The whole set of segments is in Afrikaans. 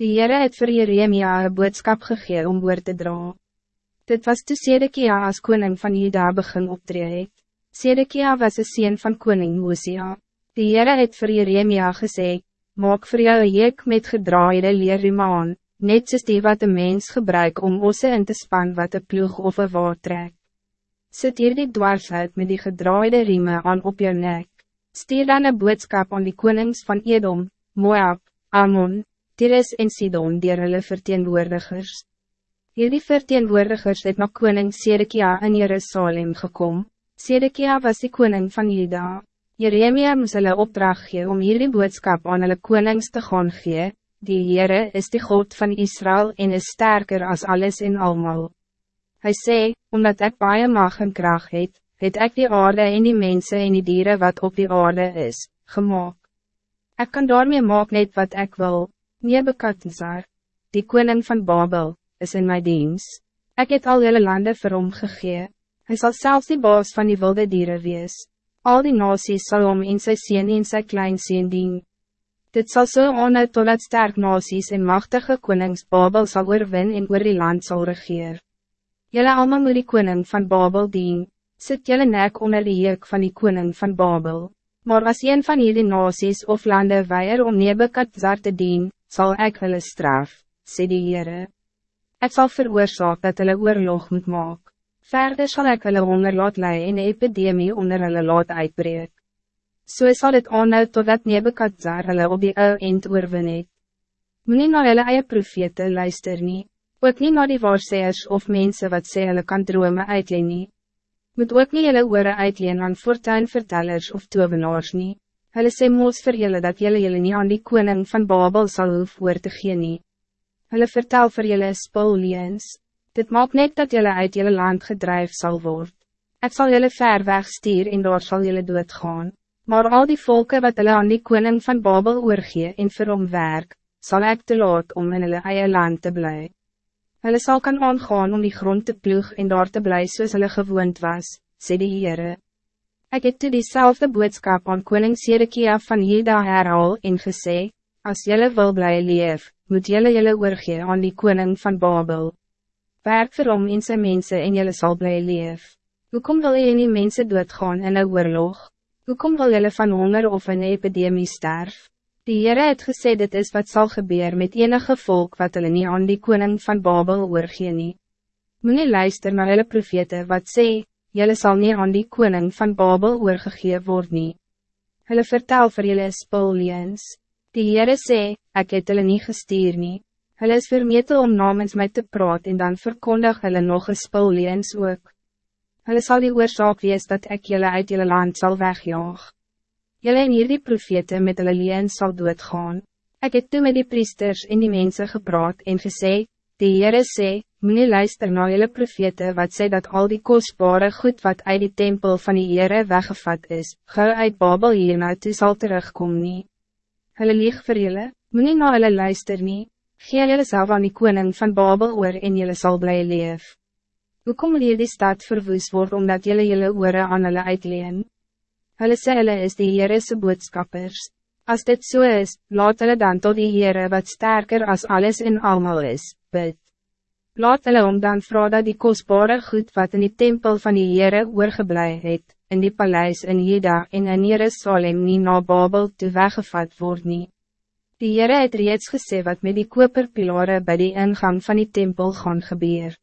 Die Heere het vir Jeremia een boodskap gegee om woord te dra. Dit was toe Sedekia as koning van Juda begin optree het. Sedekia was een sien van koning Mosia. Die Heere het vir Jeremia gesê, maak vir jou een met gedraaide leerriem aan, net soos die wat een mens gebruik om osse in te span wat een ploeg of een waard trek. Sit hier die dwarshout met die gedraaide riemen aan op jou nek. Stuur dan een boodskap aan die konings van Edom, Moab, Ammon, Tyrus en Sidon dier hulle verteenwoordigers. Hierdie verteenwoordigers het na koning Sedekia in Jerusalem gekom. Sedekia was die koning van Juda. Jeremia moes hulle opdracht gee om hierdie boodskap aan hulle konings te gaan gee, die Heere is die God van Israël en is sterker als alles in almal. Hij zei, omdat ik baie mag en kracht het, het ek die aarde en die mensen en die dieren wat op die aarde is, gemaakt. Ik kan daarmee maak net wat ik wil, Nebekadzar, die koning van Babel, is in mijn dienst. Ik het al jelle landen vir hom gegee, hy sal selfs die baas van die wilde dieren wees. Al die nasies sal om in sy sien en sy klein sien dien. Dit zal so aanhou totdat sterk nasies en machtige konings Babel sal oorwin en oor die land sal regeer. Jelle allemaal moet die koning van Babel dien, sit jelle nek onder die juk van die koning van Babel. Maar als een van jullie nasies of landen weier om Nebekadzar te dien, zal ik hulle straf, sê die Heere. Ek sal veroorzaak dat hulle oorlog moet maak. Verder zal ik hulle honger laat lei en epidemie onder hulle laat uitbreek. So sal het aanhou totdat Nebekadzar hulle op die ou eind oorwin het. Moe nie na hulle eie profete luister nie, ook nie na die waarseers of mensen wat sê hulle kan drome uitleen nie. Moet ook nie julle oore uitleen aan fortuinvertellers of tovenaars nie. Hulle sê moos vir julle dat julle julle nie aan die koning van Babel sal hoef oor te gee nie. Hulle vertel vir julle spulleens. Dit maakt net dat jullie uit jullie land gedrijf zal worden. Ik zal jullie ver weg stuur en daar zal jullie doodgaan. Maar al die volken wat hulle aan die koning van Babel oorgee en vir hom werk, sal ek te laat om in hulle eie land te bly. Hulle sal kan aangaan om die grond te ploeg en daar te bly soos hulle gewoond was, sê die Heere. Ek het toe diezelfde boodskap aan koning Sedekia van Jeda herhaal en gesê, as jylle wil bly leef, moet jylle jylle oorgee aan die koning van Babel werk vir hom en sy mense en jylle sal bly leef. Hoekom wil jy nie mense doodgaan in een oorlog? Hoekom wil jylle van honger of een epidemie sterf? Die Heere het gesê dit is wat zal gebeuren met enige volk wat hulle nie aan die koning van Babel oorgee nie. Moe nie luister na hulle profete wat sê, jylle sal nie aan die koning van Babel oorgegee word nie. Hulle vertel vir jylle spulleens. Die Heere sê, ek het hulle nie gestuur nie. Hulle is vermetel om namens mij te praat en dan verkondig hulle nog een spulleens ook. Hulle sal die oorzaak wees dat ik jullie uit jullie land zal wegjaag. Jullie en hierdie profete met hulle leens sal doodgaan. Ik heb toen met die priesters en die mensen gepraat en gesê, die Heere sê, moet luister na jullie profete wat sê dat al die kostbare goed wat uit die tempel van die Heere weggevat is, gauw uit Babel hierna toe sal terugkom nie. Hulle lieg vir jullie, moet na hulle luister nie. Gee jylle self aan die koning van Babel oor en jylle sal bly leef. Hoekom leer die stad verwoes word omdat jylle jylle oore aan hulle uitleen? Hulle sê hulle is die Heerese boodskappers. Als dit zo so is, laat hulle dan tot die Heere wat sterker als alles in allemaal is, bid. Laat hulle om dan vra dat die kostbare goed wat in die tempel van die Heere oorgeblij het, in die paleis in Jeda en in Jerusalem nie na Babel toe weggevat word nie. Die Heere het reeds gesê wat met die koperpilare bij die ingang van die tempel gaan gebeur.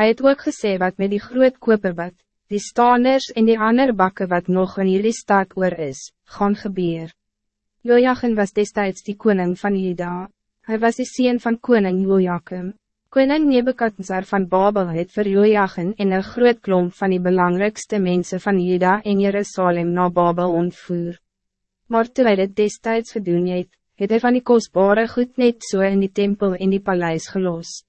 Hij het ook gesê wat met die groot koperbad, die staanders en die ander bakken wat nog in hierdie stad oor is, gaan gebeur. Joachim was destijds die koning van Juda. Hij was de sien van koning Joachim. Koning Nebekadzar van Babel het vir Joachim en een groot klomp van die belangrijkste mensen van Juda en Jerusalem naar Babel ontvoer. Maar toe hy dit destijds gedoen het, het hy van die kostbare goed net so in die tempel en die paleis gelos.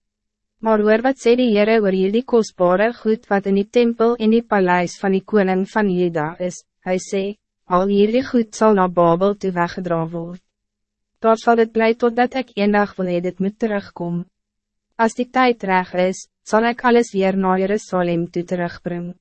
Maar hoor wat sê die Heere oor die kostbare goed wat in die tempel en die paleis van die koning van Juda is, hij sê, al hierdie goed zal naar Babel toe weggedra word. Daar zal het blij totdat ik een dag wil dit moet terugkom. Als die tijd reg is, zal ik alles weer naar Jerusalem toe terugbrengen.